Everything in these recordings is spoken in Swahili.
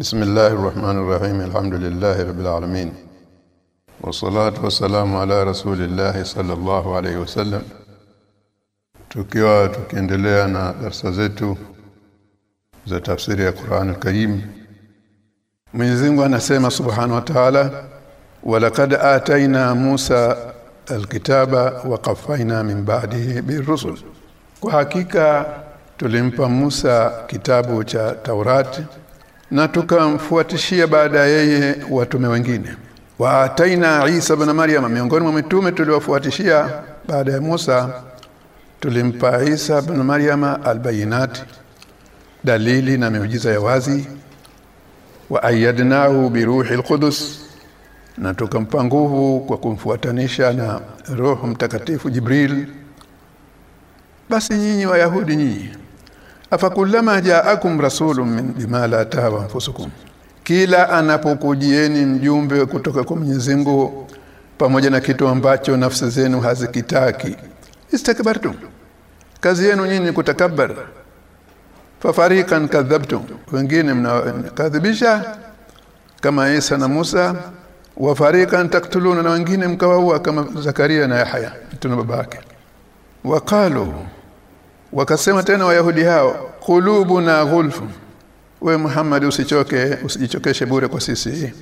بسم الله الرحمن الرحيم الحمد لله رب العالمين والصلاة والسلام على رسول الله صلى الله عليه وسلم tukiwa tukiendelea na darasa zetu za tafsiri ya Qur'an al-Karim Mwenyezi Mungu anasema Subhanahu wa Ta'ala walaqad ataina Musa alkitaba wa qaffayna min ba'dihi birusul kwa hakika tulimpa Musa kitabu cha Taurati na tukamfuatishia baada yeye watume wengine. Wa ataina Isa ibn Maryam miongoni mwa mitume tuliwafuatishia baada ya Musa tulimpa Isa ibn Maryam albayinat dalili na miujiza ya wazi. Wa ayyadnahu biruhi alqudus na tukampa nguvu kwa kumfuatanisha na roho mtakatifu Jibril. Basi nyinyi wayahudi nyinyi afakullama jaakum rasulun min bima la tawa anfusukum. Kila anapokujieni mjumbe kutoka kwa Mwenyezi Mungu pamoja na kitu ambacho nafsi zenu hazikitaki istakbartum kazi yenu nyinyi kutakabbar fafarikan kadhabtum. Wengine mnakadhibisha kama Isa na Musa. Wa fariqan taktuluna na wengine mkawaua kama Zakaria na Yahya tuna babake. Waqalu wakasema tena wayahudi hao qulubuna ghulf we Muhammad usichoke usijichokeshe bure kwa sisi.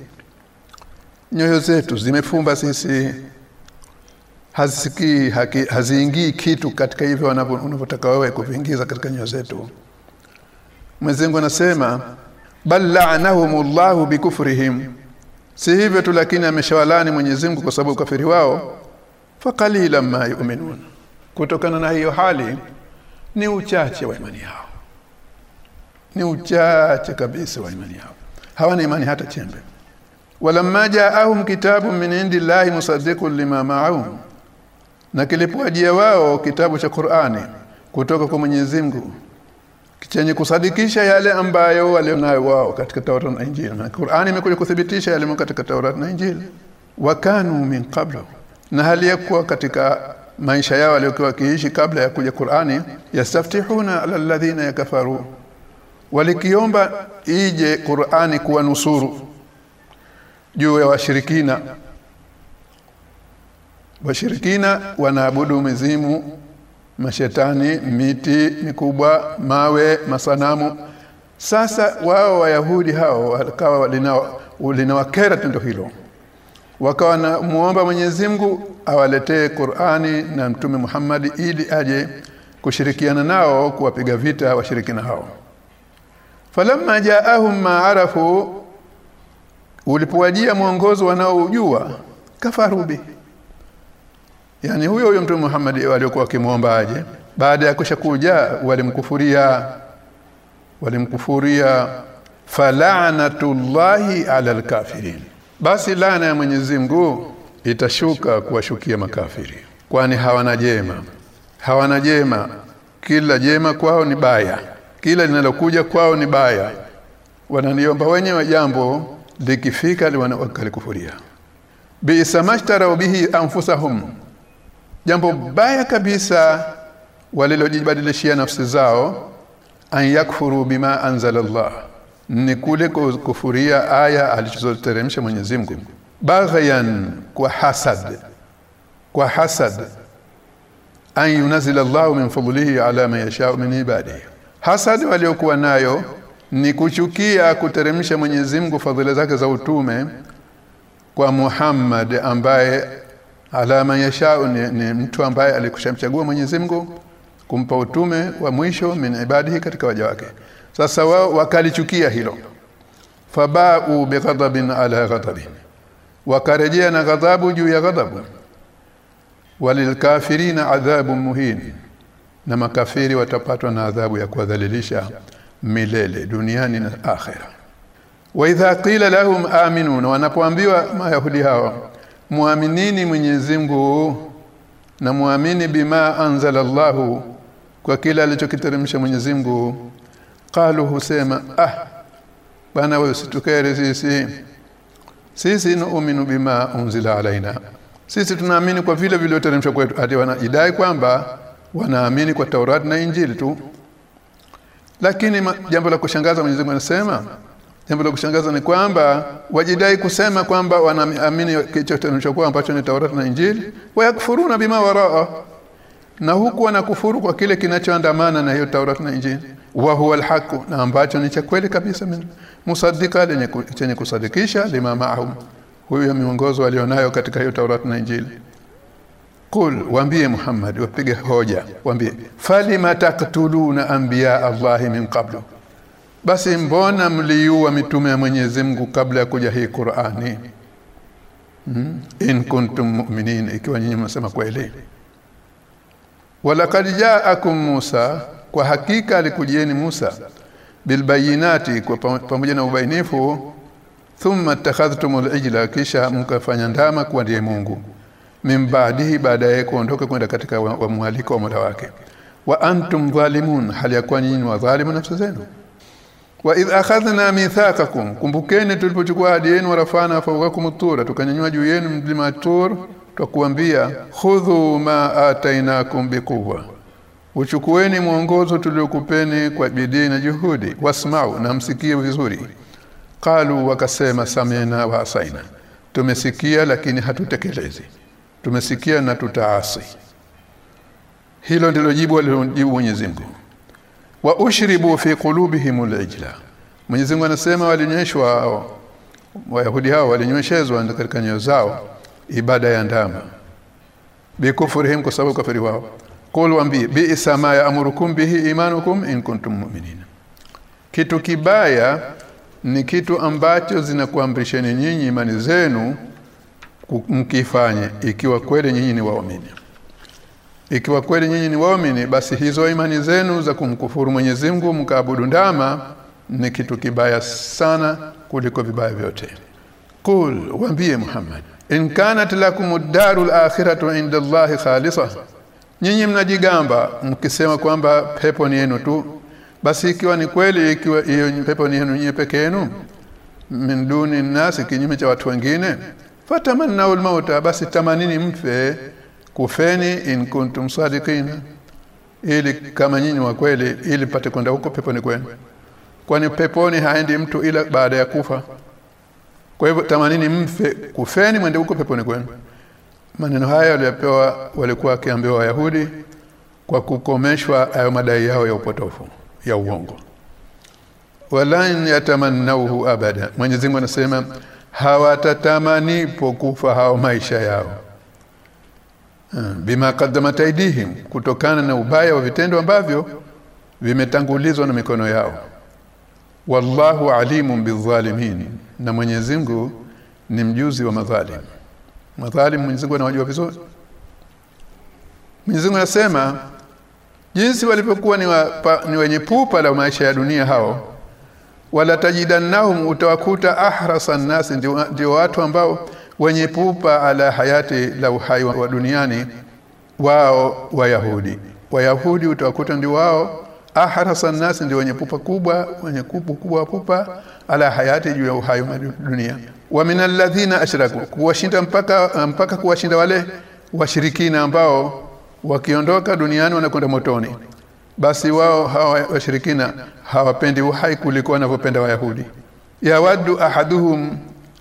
Nyoyo zetu zimefumba sisi. Hazisikii haziingii kitu katika hivyo unavyotaka wewe kuviingiza katika nyoyo zetu. Mwenyezi anasema bal la'anahumullahu bikufrihim. Si hivyo tu lakini ameshawalani Mwenyezi Mungu kwa sababu kafiri wao. Faqalilan ma yu'minun. Kutokana na hiyo hali ni uchache wa imani yao. Ni uchache kabisa wa imani yao. Hawana imani hata chembe. Walamma ja'ahum kitabu min indillahi musaddiqun lima ma'ahum. Na kilipowajia wao kitabu cha Qur'ani kutoka kwa Mwenyezi Mungu chenye kusadikisha yale ambayo walionayo wao katika Taurat na Injili. Na Qur'ani imekuja kuthibitisha yale katika Taurat na Injili. Wakanu min qablu na hali yakuwa katika maisha yao waliokuwa wakiishi kabla ya kuja Qur'ani yastaftihuna alladhina yakafaru. Walikiomba ije Qur'ani kuwa nusuru juu ya washirikina. Washirikina wanaabudu mizimu mashetani miti mikubwa mawe masanamu. Sasa wao wayahudi hao wakawa linawakera tendo hilo wakawa na muomba Mwenyezi Mungu awaletee Qur'ani na Mtume Muhammad ili aje kushirikiana nao kuwapiga vita washirikina hao. Falamma jaahum ma arafu ulipowajia mwongozo wanaojua kafarubi yani huyo huyo Mtume Muhammad waliokuwa wakimuomba aje baada ya kushakuja walimkufuria walimkufuria fala'natullahi 'ala al-kafirin basi laana ya Mwenyezi Mungu itashuka kuwashukia makafiri. Kwani hawana jema? Hawana jema. Kila jema kwao ni baya. Kila linalokuja kwao ni baya. Wananiomba wenyewe jambo likifika wanakakufuria bi samashtara bihi anfusahum. Jambo baya kabisa walilojibadilishia nafsi zao an yakfuru bima anzalallah ni kule kufuria aya alizoteremsha Mwenyezi Mungu. Baghayan kwa hasad kwa hasad an yunzila Allahu min fadlihi ala man yasha min ibadihi. Hasad waliokuwa nayo ni kuchukia kuteremsha Mwenyezi Mungu fadhila zake za utume kwa Muhammad ambaye alama yasha ni, ni mtu ambaye alikushamchagua Mwenyezi Mungu kumpa utume wa mwisho min ibadihi katika waja wake sasa wao wakalichukia hilo. Fabau bighadabin ala ghadabin wakarejea na ghadhabu juu ya ghadhabu. Walilkafirina adhabu muhin. Na makafiri watapatwa na adhabu ya kuwadhalilisha milele duniani na akhera. Wa idha qila lahum aminu na wanapoambiwa mayahudi hao muaminini Mwenyezi Mungu na muamini bima anzala anzalallahu kwa kila alichokiteremsha Mwenyezi Mungu qalu husema ah bana wewe usitukere sisi. Sisi nuuminu bima unzila alaina sisi tunaamini kwa vile vilivyoteremshwa kwetu. Hadi wanajidai kwamba wanaamini kwa Taurati na Injili tu. Lakini jambo la kushangaza Mwenyezi Mungu anasema jambo la kushangaza ni kwamba wajidai kusema kwamba wanaamini kilichoteremshwa kwao ambacho ni Taurati na Injili. Wayakfuruna bima waraa na huku wanakufuru kwa kile kinachoandamana na hiyo Taurati na Injili. Wa huwa alhaqu na ambacho ni cha kweli kabisa musaddika lenye kusadikisha lima maahum. Huyo miongozo alionayo katika hiyo Taurati na Injili. Kul waambie Muhammad wapige hoja waambie falima taqtuluna anbiya Allah min qablu? Basi mbona mliua mitume ya Mwenyezi Mungu kabla ya kuja hii Qur'ani? Hmm? in kuntum mu'minin ikiwa nyinyi mnasema kweli walaqad ja'akum Musa kwa hakika alikujieni Musa bilbayinati kwa pamoja na ubainifu. Thumma takhadhtumul ijla kisha mkafanya ndama kuwa ndiye Mungu. Mimbaadihi baadaye kuondoka kwenda katika wa, wa mwaliko wa Mola wake. Wa antum zalimun hali ya kuwa nyinyi wadhalimu nafsi zenu. Wa idh akhadhna mithaqakum kumbukeni tulipochukua ahadi yenu warafana fawqakum tura tukanyanyua juu yenu mlima tur tukuambia khudhu ma atainakum biquwa uchukueni mwongozo tuliokupeni kwa bidii na juhudi. Wasmau na msikie vizuri. Qalu wakasema samina wa asaina. Tumesikia lakini hatutekelezi. Tumesikia na tutaasi. Hilo ndilo jibu alilojibu Mwenyezi Mungu. Wa ushribu fi qulubihim al-ijla. Mwenyezi Mungu anasema walinyweshwa Wayahudi hao walinyweshezwa katika nyoyo zao ibada ya ndama. Bikufurihim kwa sababu kafiri wao. Qul wambi bi'sa ma ya'murukum bihi imanukum in kuntum mu'minin kitu kibaya ni kitu ambacho zinakuamrisheni nyinyi imani zenu mkifanye. Ikiwa kweli nyinyi ni waumini. Ikiwa kweli nyinyi ni waumini basi hizo imani zenu za kumkufuru Mwenyezi Mungu mkaabudu ndama ni kitu kibaya sana kuliko vibaya vyote qul waambie Muhammad in kanat lakum ad-darul akhiratu inda Allahi khalisa nyinyi mnajigamba mkisema kwamba pepo ni yenu tu. Basi ikiwa ni kweli ikiwa hiyo pepo ni yenu nyinyi peke yenu min duni nasi kinyume cha watu wengine fatamannaul mauta basi tamanini mfe kufeni in kuntum sadiqin ili kama nyinyi wa kweli ili pate kwenda huko peponi kwenu. Kwani peponi haendi mtu ila baada ya kufa kwa hivyo tamanini mfe kufeni mwende huko peponi kwenu. Maneno haya waliyopewa walikuwa wakiambiwa wayahudi kwa kukomeshwa hayo madai yao ya upotofu ya uongo. Walan yatamannauhu abada. Mwenyezi Mungu anasema hawatatamani pokufa hao maisha yao. Bima qaddamat aidihim kutokana na ubaya wa vitendo ambavyo vimetangulizwa na mikono yao. Wallahu alimun bidhalimin na Mwenyezi Mungu ni mjuzi wa madhalim. Madhalim Mwenyezi Mungu anawajua vizuri. Mwenyezi Mungu anasema jinsi walivyokuwa ni, wa, ni wenye pupa la maisha ya dunia hao wala tajidannahum utawakuta ahrasan nasi ndio watu ambao wenye pupa ala hayati la uhai wa duniani wao wayahudi. Wayahudi utawakuta ndio wao ahrasan nasi ndio wenye pupa kubwa wenye kupu kubwa pupa ala hayati juu ya uhai wa dunia. Wa minal ladhina ashraku kuwashinda mpaka mpaka kuwashinda wale washirikina ambao wakiondoka duniani wanakwenda motoni. Basi wao hawa washirikina hawapendi uhai kuliko wanavyopenda wayahudi. Yawaddu ahaduhum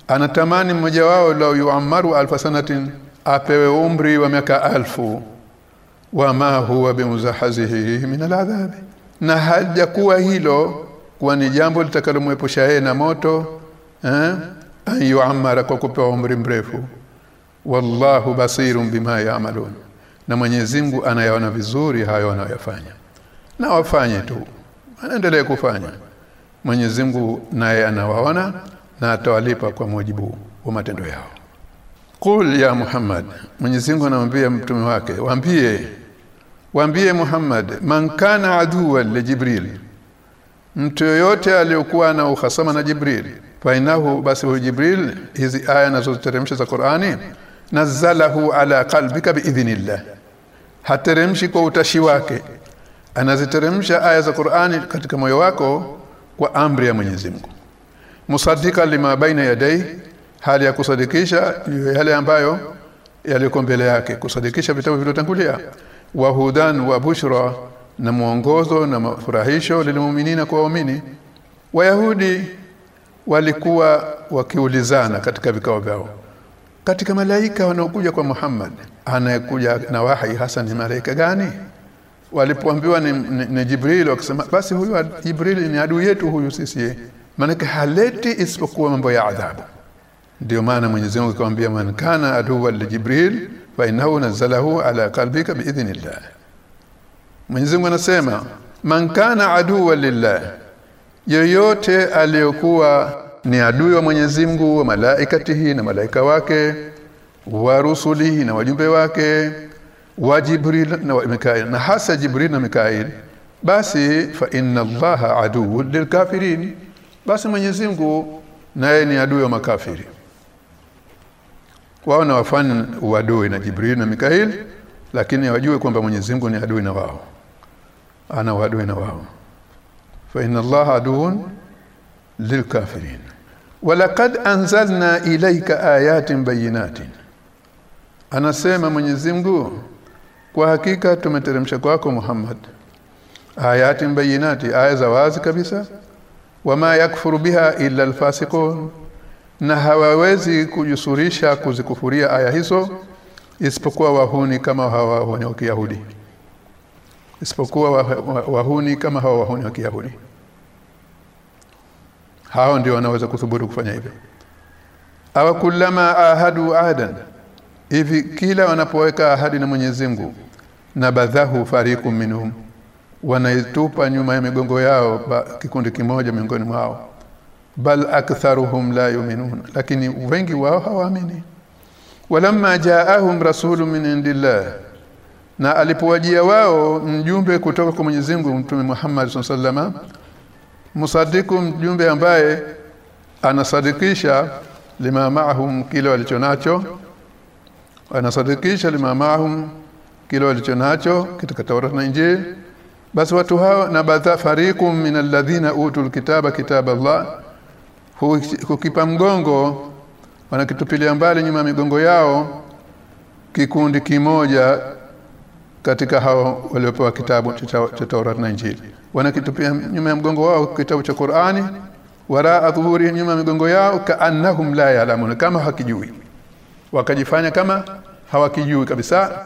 anatamani mmoja wao lao yuamaru alfa sanatin apewe umri wa miaka alfu. Wama huwa bimuzahazihi min aladhabi. Na hajakuwa hilo kuwa ni jambo litakalomwepusha yeye na moto eh ayuamara kwa kupewa umri mrefu. Wallahu basirun bima yaamalun na Mwenyezi Mungu anayaona vizuri hayo wanayofanya na wafanye tu. Anaendelea kufanya. Mwenyezi Mungu naye anawaona na atawalipa kwa mujibu wa matendo yao. Qul ya Muhammad. Mwenyezi Mungu anamwambia mtume wake waambie waambie Muhammad man kana aduwa li Jibril mtu yoyote aliyokuwa na uhasama na Jibril fainahu basi huyu Jibril hizi aya nazoteremsha za Qur'ani nazalahu ala qalbika biidhnillah. Hateremshi kwa utashi wake. Anaziteremsha aya za Qur'ani katika moyo wako kwa amri ya Mwenyezi Mungu. Musaddika lima baina yadai hali ya kusadikisha yale ambayo yaliko mbele yake kusadikisha vitabu vilivyotangulia. Wahudan wa bushra na mwongozo na mafurahisho lilmuminina kwa waumini wayahudi walikuwa wakiulizana katika vikao vyao. Katika malaika wanaokuja kwa Muhammad anayekuja na wahi hasa ni malaika gani? Walipoambiwa ni, ni, ni Jibril wakasema basi huyu Jibril ni adui yetu huyu sisi. Maana haleti isipokuwa mambo ya adhabu. Ndio maana Mwenyezi Mungu akamwambia man kana aduwwan li Jibril fa innahu nazzalahu ala qalbika biidhnillah Mwenyezi Mungu anasema man kana aduwa lillah yoyote aliyokuwa ni adui wa Mwenyezi Mungu wa malaikatihi na malaika wake wa rusulihi na wajumbe wake wa Jibril na wa Mikail na hasa Jibril na Mikail basi fa inna Allaha aduwwun lilkafirin basi Mwenyezi Mungu naye ni adui wa makafiri. Wao na wafanya uadui na Jibril na Mikail lakini wajue kwamba Mwenyezi Mungu ni adui na wao ana wadui na wao. Fa inna Allaha aduwwun lilkafirin walaqad anzalna ilayka ayatin bayinatin anasema Mwenyezi Mungu kwa hakika tumeteremsha kwako Muhammad ayatin bayinati aya za wazi kabisa. Wama yakfuru biha illa alfasiqun. Na hawawezi kujusurisha kuzikufuria aya hizo isipokuwa wahuni kama hawa wa Kiyahudi isipokuwa wahuni kama hawa wahuni wa Kiyahudi. Hao ndio wanaweza kuthubutu kufanya hivyo. Awa kullama ahadu ahadan. Hivi kila wanapoweka ahadi na Mwenyezi Mungu na badhahu fariqum minhum. Wanaitupa nyuma ya migongo yao ba, kikundi kimoja miongoni mwao. Bal aktharuhum la yu'minun. Lakini wengi wao hawaamini. Walamma jaahum rasulun min indillah na alipowajia wao mjumbe kutoka kwa Mwenyezi Mungu Mtume Muhammad sallallahu musadiku mjumbe ambaye anasadikisha lima maahum kile walichonacho anasadikisha lima maahum kile walichonacho katika Taurat na Injili. Basi watu hao na badha fariqum min alladhina utul kitaba kitaba Allah hukipa mgongo wanakitupilia mbali nyuma migongo yao kikundi kimoja katika hao waliopewa kitabu cha Taurat na Injili. Wanakitupia nyuma ya mgongo wao kitabu cha Qur'ani waraa dhuhuri nyuma ya migongo yao kaanahum la ya'lamun kama hakijui. Wakajifanya kama hawakijui kabisa.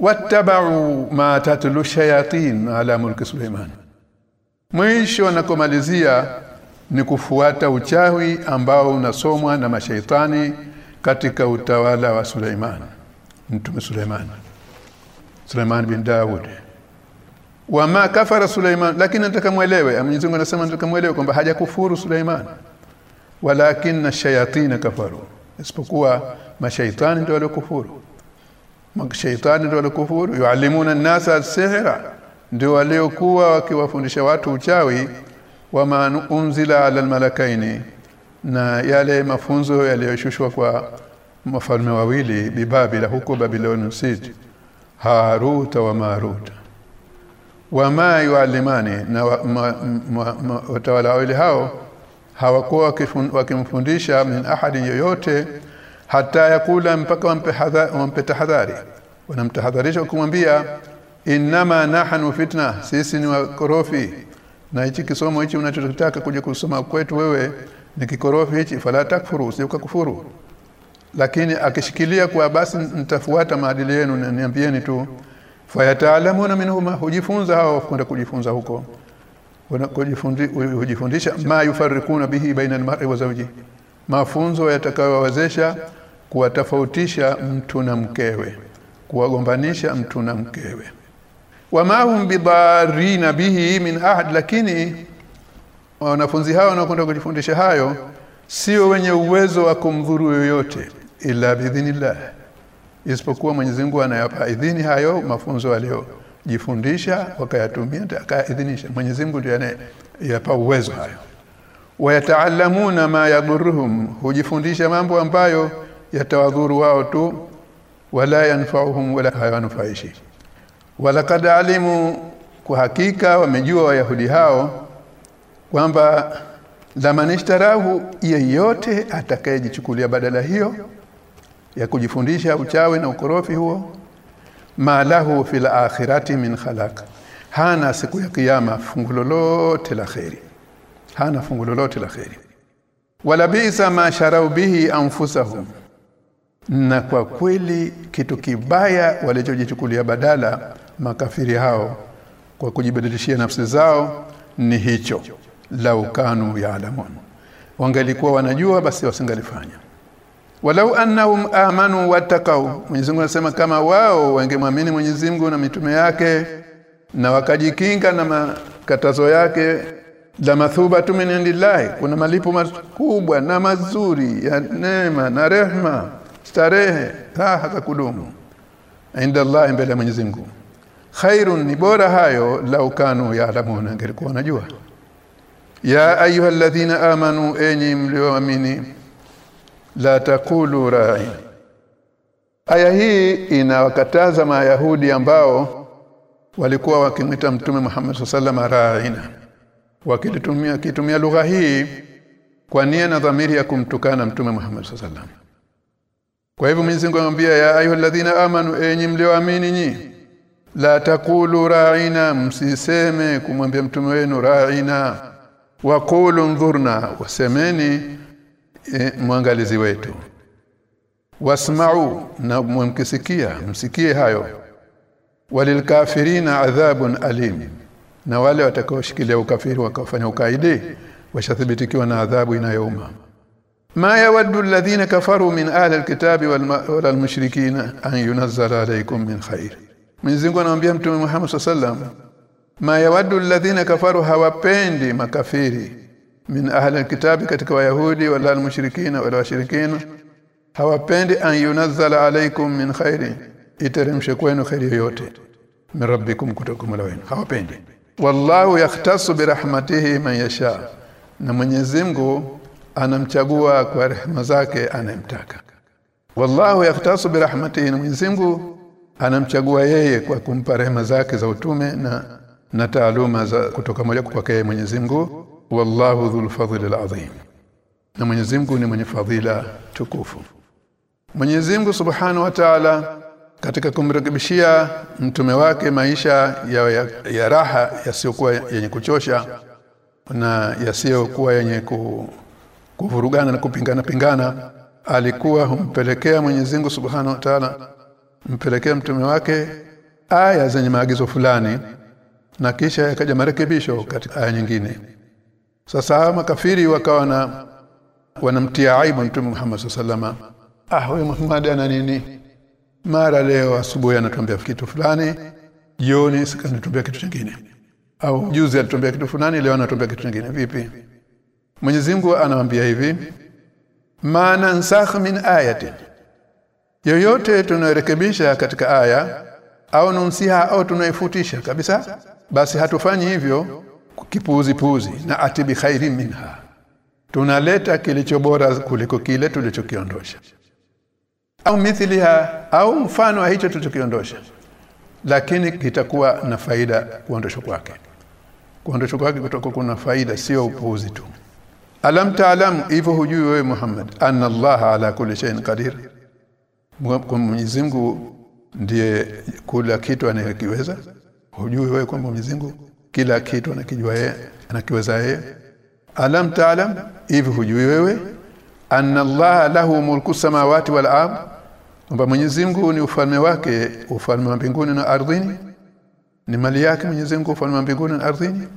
Wattabau ma tatlu shayatin ala mulki Suleiman mwisho wanakomalizia ni kufuata uchawi ambao unasomwa na mashaitani katika utawala wa Suleiman mtume Suleiman Suleiman bin Daud. Wama kafara Suleiman lakini nataka muelewe Mwenyezi Mungu anasema nataka muelewe kwamba hajakufuru Suleiman. Walakin shayatin kafaru isipokuwa mashaitani ndio waliokufuru. Mashaitani ndio waliokufuru. Yuallimuna an-nasa as-sihra ndio waliokuwa wakiwafundisha watu uchawi. Wa wama unzila ala al-malakaini na yale mafunzo yaliyoshushwa kwa mafalme wawili bibabila huko Babiloni Sid Harut wa maruta wama yualimani na watawala wawili hao hawakuwa wakimfundisha min ahadi yoyote hata yakula mpaka wampe tahadhari. Wanamtahadharisha kumwambia inama nahnu fitna sisi ni wakorofi. Na hichi kisomo hichi unachotaka kuja kusoma kwetu wewe ni kikorofi hichi fala takfuru usiuka kufuru lakini akishikilia kwa basi nitafuata maadili yenu na niambieni tu fayataalamuna minhuma hujifunza hao kwenda kujifunza huko. Hujifundisha ma yufarikuna bihi baina almar'i wa zawji. Mafunzo yatakayowawezesha kuwatofautisha mtu na mkewe kuwagombanisha mtu na mkewe. Wama hum bidarina bihi min ahad lakini wanafunzi hao wanaokwenda kujifundisha hayo sio wenye uwezo wa kumdhuru yoyote ila bidhinillah isipokuwa Mwenyezi Mungu anayapa idhini hayo mafunzo aliyojifundisha wakayatumia akaidhinisha. Mwenyezi Mungu ndiye anayapa uwezo hayo. Wayataallamuna ma yadhurruhum hujifundisha mambo ambayo yatawadhuru wao tu wala yanfa'uhum wala hayanufaishi walaqad alimu kwa hakika wamejua wayahudi hao kwamba zamanishtarahu yeyote atakayejichukulia badala hiyo ya kujifundisha uchawi na ukorofi huo. Malahu fil akhirati min khalaq. Hana siku ya kiyama fungu lolote la khairi hana fungu lolote la khairi wala bisa ma sharau bihi anfusahum. Na kwa kweli kitu kibaya walichojichukulia badala makafiri hao kwa kujibadilishia nafsi zao ni hicho. Laukanu ya alamun. Wangalikuwa wanajua basi wasingalifanya walau annahum amanu wattaqau Mwenyezi Mungu anasema kama wao wangemwamini Mwenyezi Mungu na mitume yake na wakajikinga na makatazo yake la mathubatu min kuna malipo makubwa na mazuri ya neema na rehma starehe raha za kudumu. Inda Allah mbele ya Mwenyezi Mungu. Khairun ni bora hayo lau kanu yaalamuna angelikuwa najua ya ayuha alladhina amanu enyi mlioamini la taqulu ra'i. Aya hii inawakataza mayahudi ambao walikuwa wakimwita mtume Muhammad sallallahu ra'ina. Wakilitumia kitumia lugha hii kwa nia na dhamiri ya kumtukana mtume Muhammad sallallahu kwa hivyo Mwenyezi Mungu anamwambia ya ayyuhalladhina amanu enyi mlioamini nyi la takulu ra'ina msiseme kumwambia mtume wenu ra'ina. Waqulu ndhurna wasemeni e, mwangalizi wetu. Wasma'u na mwemkisikia msikie hayo. Walilkafirina adhabun alim. Na wale watakaoshikilia ukafiri wakafanya ukaidi washathibitikiwa na adhabu inayouma. Ma yawaddu alladhina kafaru min ahli alkitabi wal mushrikina an yunazzala alaykum min khair Mwenyezi Mungu anamwambia Mtume Muhammad sallallahu alaihi wasallam ma yawaddu alladhina kafaru hawapendi makafiri min ahli alkitabi katika wayahudi wala almushrikina wala washirikina hawapendi an yunazzala alaykum min khairin iteremshe kwenu khairi yoyote. Min rabbikum kutoka mola wenu. Hawapendi. Wallahu yahtasu birahmatihi man yasha. Na Mwenyezi Mungu anamchagua kwa rehema zake anayemtaka. Wallahu yahtasu birahmatihi na Mwenyezi Mungu anamchagua yeye kwa kumpa rehema zake za utume na na taaluma za kutoka moja kwa kwake Mwenyezi Mungu wallahu dhul fadhli alazim na Mwenyezi Mungu ni mwenye fadhila tukufu. Mwenyezi Mungu Subhanahu wa Ta'ala katika kumrekebishia mtume wake maisha ya, ya, ya raha yasiyokuwa yenye kuchosha na yasiyokuwa yenye ku, kuvurugana na kupingana pingana alikuwa humpelekea Mwenyezi Mungu Subhanahu wa Ta'ala mpelekea mtume wake aya zenye maagizo fulani na kisha yakaja marekebisho katika aya nyingine sasa makafiri wakawa na wanamtia aibu mtume Muhammad sallama ah huyu Muhammad ana nini? Mara leo asubuhi anatuambia kitu fulani jioni sikanatuambia kitu kingine au juzi alituambia kitu fulani leo anatuambia kitu kingine vipi? Mwenyezi Mungu anamwambia hivi maana nsakh min ayatin. Yoyote tunayorekebisha katika aya au nunsiha au tunaifutisha kabisa basi hatufanyi hivyo kipuuzi puuzi na atibi khairin minha. Tunaleta kilicho bora kuliko kile tulichokiondosha. Au mithliha au mfano wa hicho tulichokiondosha. Lakini kitakuwa na faida kuondoshwa kwake. Kuondoshwa kwake kutoka kuna faida sio upuuzi tu. Alam ta'lam hivyo hujui wewe Muhammad anna Allah ala kulli shay'in qadir. Mwenyezi Mungu ndiye kula kitu anayekiweza. Hujui wewe kwamba Mwenyezi Mungu kila kitu anakijua yeye anakiweza yeye. Alam taalam hivi hujui wewe? Anna allaha lahu mulku samawati wal ard kwamba Mwenyezi Mungu ni ufalme wake ufalme wa mbinguni na ardhini. Ni mali yake Mwenyezi Mungu ufalme wa mbinguni na ardhini.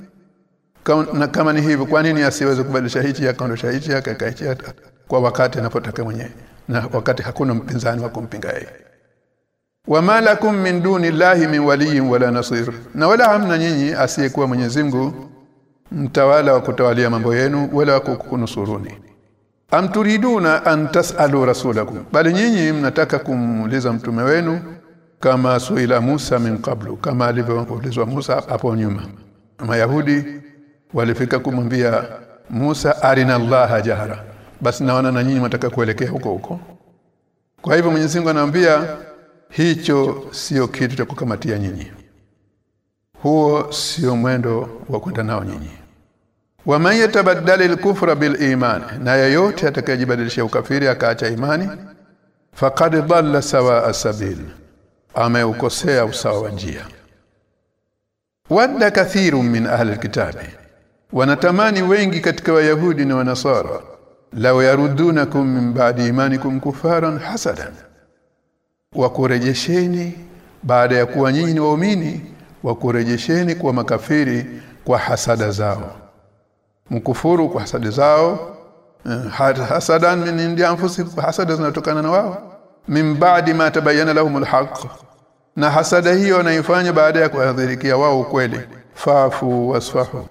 Na kama ni hivyo kwa nini asiweze kubadilisha hichi akaondosha hichi akakaichi kwa wakati anapotaka mwenyewe na wakati hakuna mpinzani wa kumpinga yeye wama lakum min duni llahi min waliyin wala nasir. Na wala hamna nyinyi asiyekuwa Mwenyezi Mungu mtawala wa kutawalia mambo yenu wala wa kukunusuruni. Am turiduna an tasalu rasulakum. Bali nyinyi mnataka kumuuliza mtume wenu kama suila Musa min qablu kama alivyoulizwa Musa hapo nyuma. Mayahudi walifika kumwambia Musa arina Allah jahara basi naona na nyinyi mnataka kuelekea huko huko. Kwa hivyo Mwenyezi Mungu anawaambia hicho sio kitu cha kukamatia nyinyi. Huo sio mwendo wa kwenda nao nyinyi. Waman yatabaddal al-kufra bil iman na yeyote atakayejibadilisha ukafiri akaacha imani faqad dhalla sawa asabil ameukosea usawa wa njia. Wadda kathirun min ahli alkitabi wanatamani wengi katika wayahudi na wanasara law yarudunakum min ba'di imanikum kufaran hasadan wakurejesheni baada ya kuwa nyinyi ni waumini wakurejesheni kwa makafiri kwa hasada zao. Mkufuru kwa hasada zao hasadan min indi hasada zinatokana na wao. Min baadi ma tabayyana lahumul haqq na hasada hiyo wanaifanya baada ya kuadhirikia wao ukweli. Fafu wasfahu.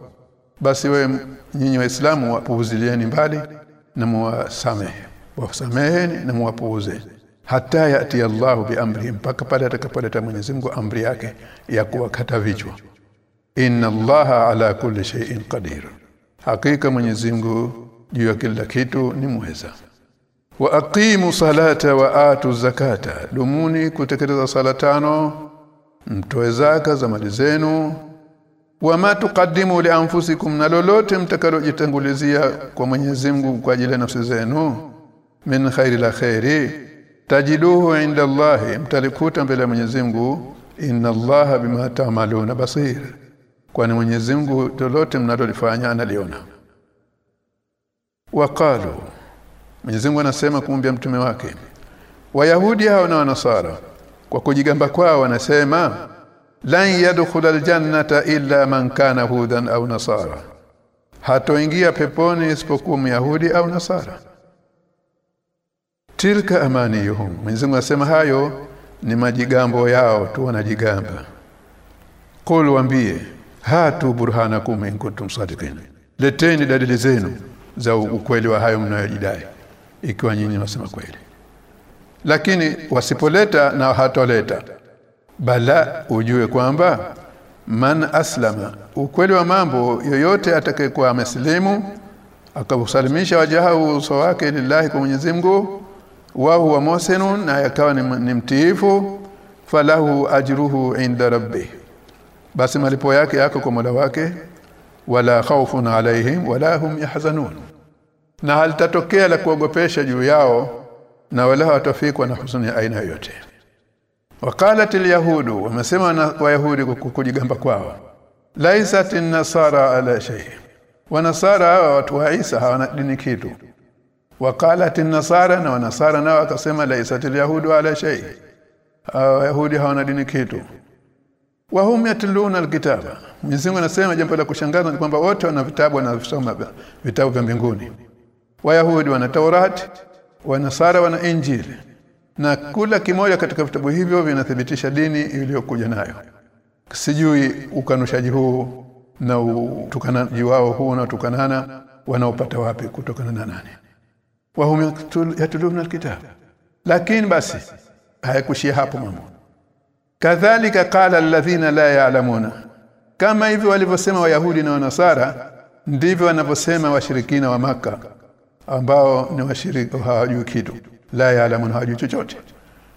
Basi we nyinyi waislamu wapuuzilieni mbali na muwasamehe. Wasameheni na muwapuuze hata yati Allahu bi biamrihi mpaka pale atakapoleta Mwenyezi Mungu amri yake ya kuwakata vichwa. Inna Allaha ala kulli shay'in qadir. Hakika Mwenyezi Mungu juu ya kila kitu ni muweza wa aqimu salata wa atu zakata dumuni kutekeleza sala tano mtoe zaka za mali zenu. Wama tuqaddimu li anfusikum na lolote mtakalojitangulizia kwa Mwenyezi Mungu kwa ajili ya nafsi zenu min khairi la khairi tajiduhu inda Allah mtalikuta mbele ya Mwenyezi Mungu inna Allah bima ta'maluna basir. Kwani Mwenyezi Mungu lolote mnalolifanya analiona. Waqalu Mwenyezi Mungu anasema kumwambia mtume wake Wayahudi hao na Wanasara kwa kujigamba kwao wanasema lan yadkhula aljannata illa man kana hudan au nasara. Hatoingia peponi isipokuwa myahudi au nasara tilka amaniyuhum. Mwenyezi Mungu anasema hayo ni majigambo yao tu wanajigamba. Qul waambie hatu burhanakum in kuntum sadiqin. Leteni dalili zenu za ukweli wa hayo mnayojidai ikiwa nyinyi mnasema kweli. Lakini wasipoleta na hatoleta bala ujue kwamba man aslama ukweli wa mambo yoyote atakayekuwa ameslimu akabusalimisha wajahu uso wake lillahi kwa Mwenyezi Mungu wa huwa muhsinun na yakawa ni, mtiifu falahu ajruhu inda rabbih basi malipo yake yako kwa Mola wake wala khawfun alaihim wala hum yahzanun. Na halitatokea la kuogopesha juu yao na wala hawatafikwa na huzuni ya aina yoyote. Waqalat alyahudu wamesema na wayahudi kujigamba kwao laisat nasara ala shay wanasara watu wa Isa hawana dini kitu waqalat nasara na wanasara nao akasema laisatil yahudu ala shay. Wayahudi hawana dini kitu. Wa hum yatluna alkitaba Mungu anasema jambo la kushangaza ni kwamba wote wana vitabu wanasoma vitabu vya mbinguni. Wayahudi wana Taurati wanasara wana Injili na kula kimoja katika vitabu hivyo vinathibitisha dini iliyokuja nayo. Sijui ukanushaji huu na utukanaji wao huu unaotukanana wanaopata wapi kutokana na nani wahum yatuluna alkitab. Lakini basi hayakushia hapo mambo. Kadhalika qala alladhina la ya'lamuna. Kama hivyo walivyosema wayahudi na wanasara ndivyo wanavyosema washirikina wa maka ambao ni washirika hawajui kitu. La ya'lamuna hawajui chochote.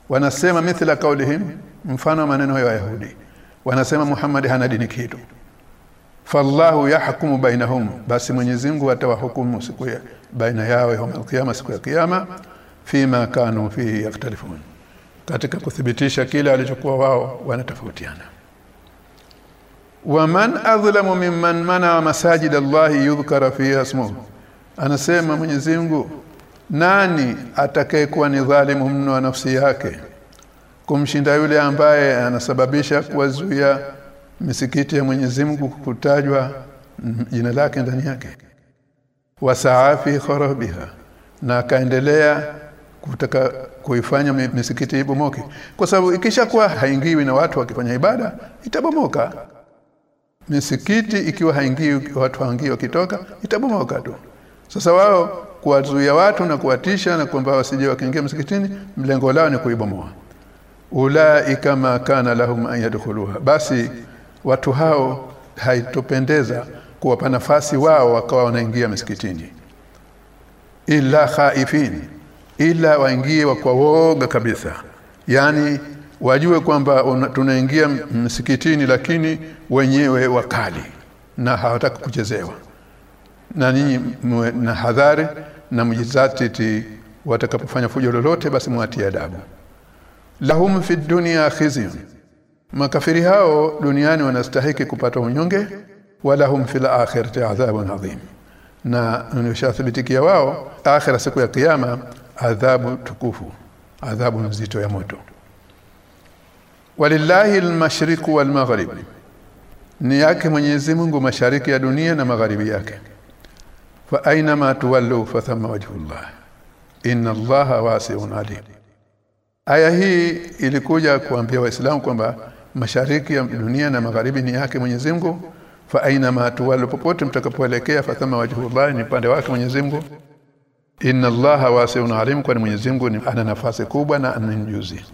Wanasema mithla kaulihim mfano maneno ya wayahudi. Wanasema Muhammad hana dini kitu fallahu yahkumu bainahum. Basi Mwenyezi Mungu atawahukumu siku ya baina yao ya kiyama siku ya kiyama fima kanu fihi yaktalifun katika kuthibitisha kile alichokuwa wao wanatofautiana. Waman adhlamu mimman mana masajid Allah yudhkara fiha ismuhu. Anasema Mwenyezi Mungu nani atakayekuwa ni dhalimu mno nafsi yake? Kumshinda yule ambaye anasababisha kuwazuia misikiti ya Mwenyezi Mungu kutajwa jina lake ndani yake. Wasaafi kharabiha na akaendelea kutaka kuifanya misikiti ibomoke. Kwa sababu ikishakuwa haingiwi na watu wakifanya ibada itabomoka. Misikiti ikiwa haingii watu haingii wakitoka itabomoka tu. Sasa wao kuwazuia watu na kuwatisha na kwamba wasije wakaingia msikitini mlengo lao ni kuibomoa. Ulaika ma kana lahum an yadkhuluha. Basi watu hao haitopendeza kuwapa nafasi wao wakawa wanaingia misikitini. Ila khaifin ila waingie kwa woga kabisa. Yani wajue kwamba tunaingia msikitini lakini wenyewe wakali na hawataka kuchezewa. Na ninyi na hadhari na mjizatiti watakapofanya fujo lolote basi mwatie adabu. Lahum fi dunya khizyun makafiri hao duniani wanastahiki kupata unyonge wala hum fil akhirati adhabun adhim. Na nimeshathibitikia wao akhira siku ya kiyama adhabu tukufu adhabu nzito ya moto. Walillahi almashriq walmaghrib ni yake Mwenyezi Mungu mashariki ya dunia na magharibi yake. Fa aina ma tuwallu fa thumma wajhullah inna allaha wasi'un alim. Aya hii ilikuja kuambia waislamu kwamba mashariki ya dunia na magharibi ni yake Mwenyezi Mungu. Fa aina ma tuwalu popote mtakapoelekea fa thumma wajhullah ni pande wake Mwenyezi Mungu. Inna allaha wasi'un alim kwani Mwenyezi Mungu ana nafasi kubwa na ana mjuzi.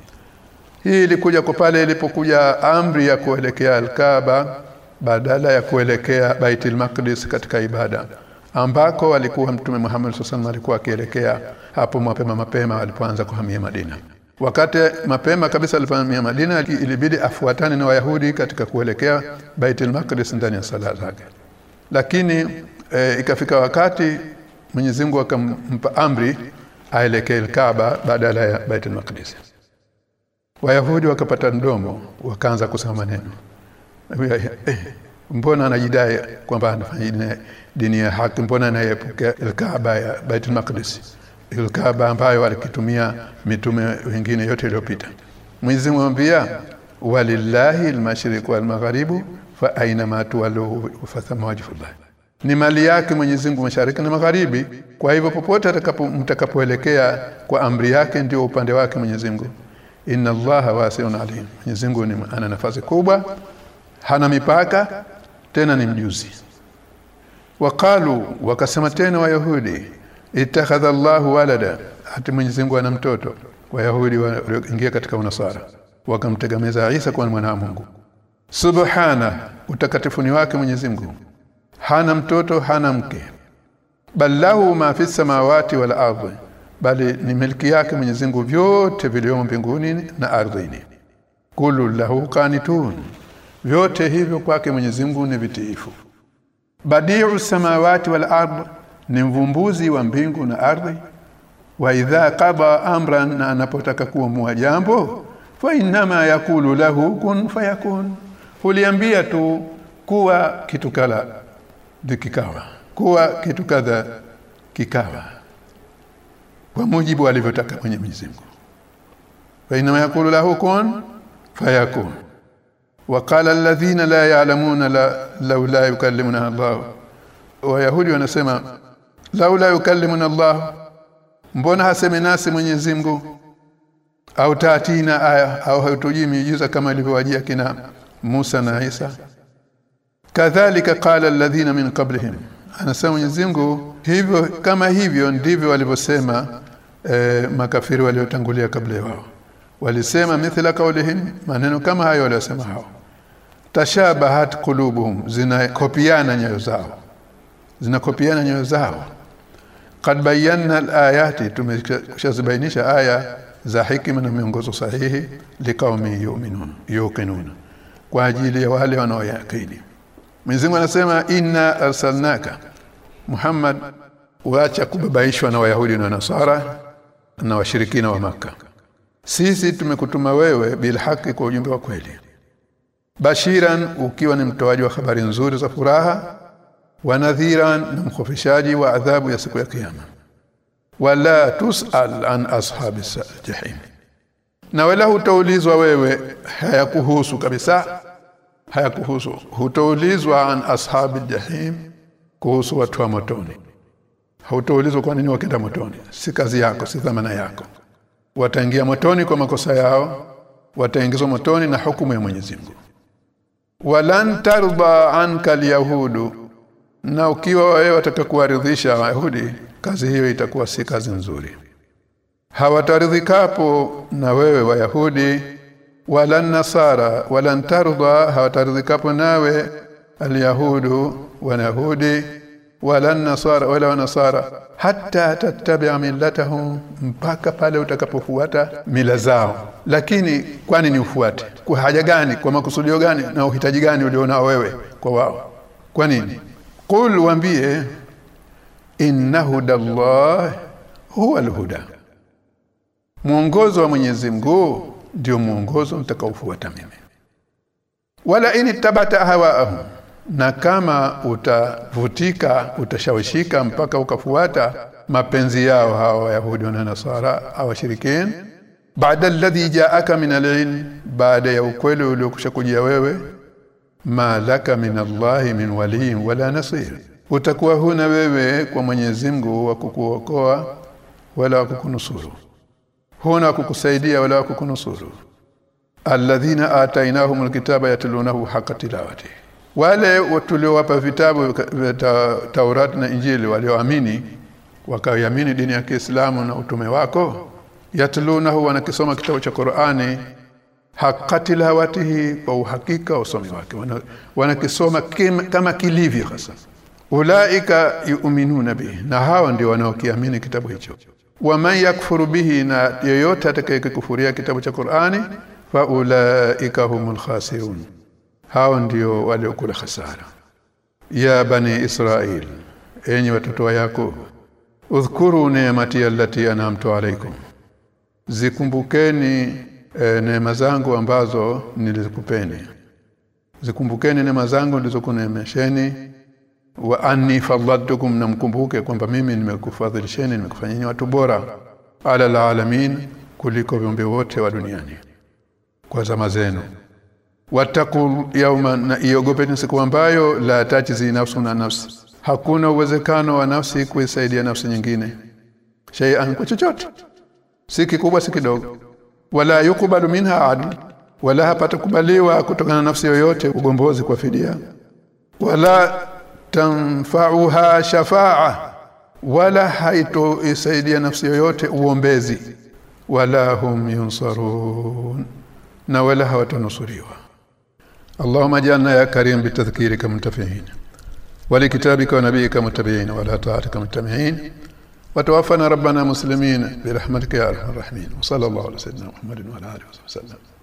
Hii ilikuja kwa pale ilipokuja amri ya kuelekea al-Kaaba badala ya kuelekea Baitul Maqdis katika ibada ambako alikuwa Mtume Muhammad SAW alikuwa akielekea hapo mapema mapema alipoanza kuhamia Madina wakati mapema kabisa alipohamia Madina ilibidi afuatane na Wayahudi katika kuelekea Baitul Maqdis ndani ya sala zake. Lakini e, ikafika wakati Mwenyezi Mungu akampa amri aelekee Kaaba badala ya Baitul Maqdis. Wayahudi wakapata ndomo wakaanza kusema maneno. Eh, mbona anajidai kwamba anafanya dini ya haki? Mbona anayepokea al-Kaaba ya Baitul Maqdis al-Kaaba ambayo alikitumia mitume wengine yote iliyopita. Mwenyezi mwambia walillahi almashriq walmagharibu fa aina ma tuwallu fa thama wajhullah ni mali yake Mwenyezi Mungu mashariki na magharibi. Kwa hivyo popote mtakapoelekea kwa amri yake ndio upande wake Mwenyezi Mungu. Inna allaha wasi'un alim. Mwenyezi Mungu ana nafasi kubwa hana mipaka tena ni mjuzi. Waqalu wakasema tena wayahudi ittakhadha Allahu walada hata Mwenyezi Mungu ana mtoto. Wayahudi walioingia katika unasara wakamtegemeza Isa kwa mwana wa Mungu subhana utakatifu ni wake Mwenyezi Mungu. Hana mtoto hana mke. Bal lahu ma fi samawati wal ardi bali ni milki yake Mwenyezi Mungu vyote vilivyomo mbinguni na ardhini. Kulu lahu qanitun vyote hivyo kwake Mwenyezi Mungu ni vitiifu. Badiu samawati wal ard ni mvumbuzi wa mbingu na ardhi wa idha qada amran na anapotaka kuamua jambo fa inma yakulu lahu kun fayakun huliambia tu kuwa kitu kala dikikawa kuwa kitu kadha kikawa kwa mujibu alivyotaka mwenye Mwenyezi Mungu fa inma yakulu lahu kun fayakun وقال الذين لا يعلمون لا لولا يكلمنا الله ويهودي wanasema laula yukallimuna Allah. Mbona haseme nasi Mwenyezi Mungu? Au taatina aya au hautujii miujiza kama ilivyowajia kina Musa na Isa? Kadhalika qala alladhina min qablihim. Anasema Mwenyezi Mungu hivyo kama hivyo ndivyo walivyosema eh, makafiri waliotangulia kabla yao. Walisema mithla kaulihim maneno kama hayo waliosema hao. Tashabahat qulubuhum zinakopiana nyayo zao. Zinakopiana nyoyo zao qad bayyana alayati tumeshazibainisha aya za hikima na miongozo sahihi liqaumi yu'minun yuqinun kwa ajili ya wale wanaoyakini. Mwenyezi anasema inna arsalnaka. Muhammad waacha kubabaishwa na Wayahudi na Nasara na washirikina wa maka sisi tumekutuma wewe bil haki kwa ujumbe wa kweli. Bashiran ukiwa ni mtoaji wa habari nzuri za furaha wa nadhiran na mkhofishaji wa adhabu ya siku ya kiyama. Wala tusal an ashabi jahim na wala hutaulizwa wewe hayakuhusu kabisa hayakuhusu hutaulizwa an ashabi jahim kuhusu watu wa motoni. Hautaulizwa kwa nini wakenda motoni? Si kazi yako si dhamana yako. Wataingia motoni kwa makosa yao wataingizwa motoni na hukumu ya Mwenyezi Mungu. Walan tarda anka alyahudu na ukiwa wewe watakakuaridhisha wayahudi kazi hiyo itakuwa si kazi nzuri. Hawataridhikapo na wewe wayahudi wala nasara wala ntarudha hawataridhikapo nawe alyahudu wanahudi wala nasara wala nasara hata tattabi'a millatahum mpaka pale utakapofuata mila zao. Lakini kwani ni ufuate? Kwa haja gani? Kwa makusudio gani? Na uhitaji gani ulionao wewe kwa wao? Kwa nini qul waambie inna hudallah huwa alhuda mwongozo wa Mwenyezi Mungu ndio mwongozo mtakaofuata mimi. Wala in tabata hawaahum na kama utavutika utashawishika mpaka ukafuata mapenzi yao hawa wayahudi na nasara au washirikina baada alladhi jaaka min al baada ya ukweli uliokushakujia wewe ma laka min Allah min wali wala nasir. Utakuwa huna wewe kwa Mwenyezi Mungu wa kukuokoa wala kukunusuru. Huna kukusaidia wala kukunusuru. Alladhina atainahum alkitaba yatlunahu haqqa tilawati. Wale tuliowapa vitabu vya Taurat na Injili walioamini wakaiamini dini ya Kiislamu na utume wako yatlunahu wanakisoma kitabu cha Qur'ani haqqa tilawatihi kwa uhakika usomi wake. Wanakisoma kama kilivyo hasa. Ulaika yu'minuna bihi na hawa ndio wanaokiamini kitabu hicho. Wa man yakfuru bihi na yoyote atakayekufuria kitabu cha Qur'ani fa ulaika humul khasirun. Hao ndio waliokula hasara ya bani israil enyi watoto wa yako udhkuru ni'mati allati an'amtu alaikum zikumbukeni e, neema zangu ambazo nilizikupeni. Zikumbukeni neema zangu nilizokunemesheni wa anni fadlatukum namkumbuke kwamba mimi nimekufadhilisheni nimekufanyeni watu bora. Ala alamin kuliko viumbe wote wa duniani. Kwa zama zenu. Wataku yauma na iogopeni siku ambayo la tajizi nafsu na nafsi hakuna uwezekano wa nafsi kuisaidia nafsi nyingine. Shay'an kwa chochote. Si kikubwa si kidogo wala yukubalu minha adl wala hapata kubaliwa kutokana na nafsi yoyote ugombozi kwa fidia wala tanfa'uha shafa'a wala haito isaidia nafsi yoyote uombezi wala hum yunsarun na wala hawatanusuriwa اللهم اجعلنا يا كريم بتذكيرك منتفعين ولكتابك ونبيك متبعين ولا طاعتك متبعين وتوفنا ربنا مسلمين برحمتك يا أرحم الراحمين. وصلى الله على سيدنا محمد وعلى آله وصحبه وسلم.